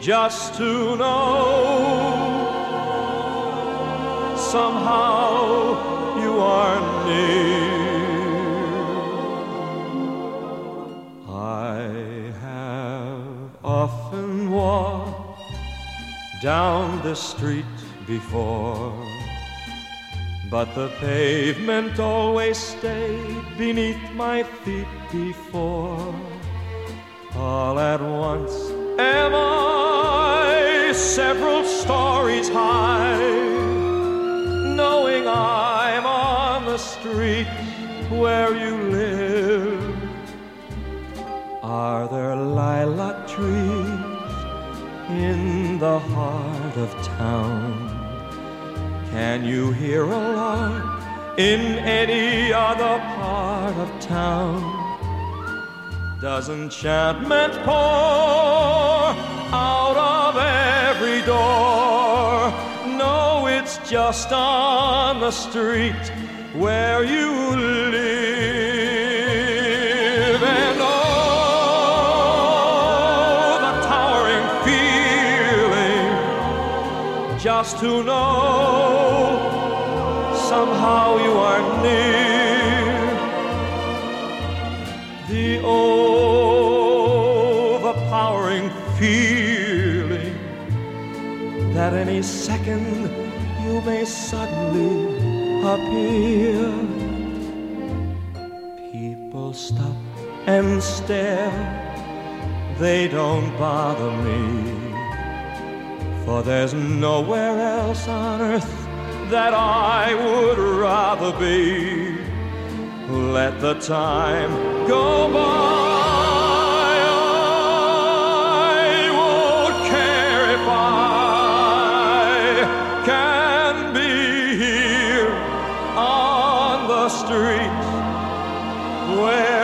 just to know somehow you are near. I have often walked down the street before. But the pavement always stayed beneath my feet before. Several stories high, knowing I'm on the street where you live. Are there lilac trees in the heart of town? Can you hear a lark in any other part of town? Does enchantment pour door? No, it's just on the street where you live. And oh, the towering feeling just to know somehow you are near. The overpowering feeling that any second you may suddenly appear. People stop and stare, they don't bother me. For there's nowhere else on earth that I would rather be. Let the time go by. The street where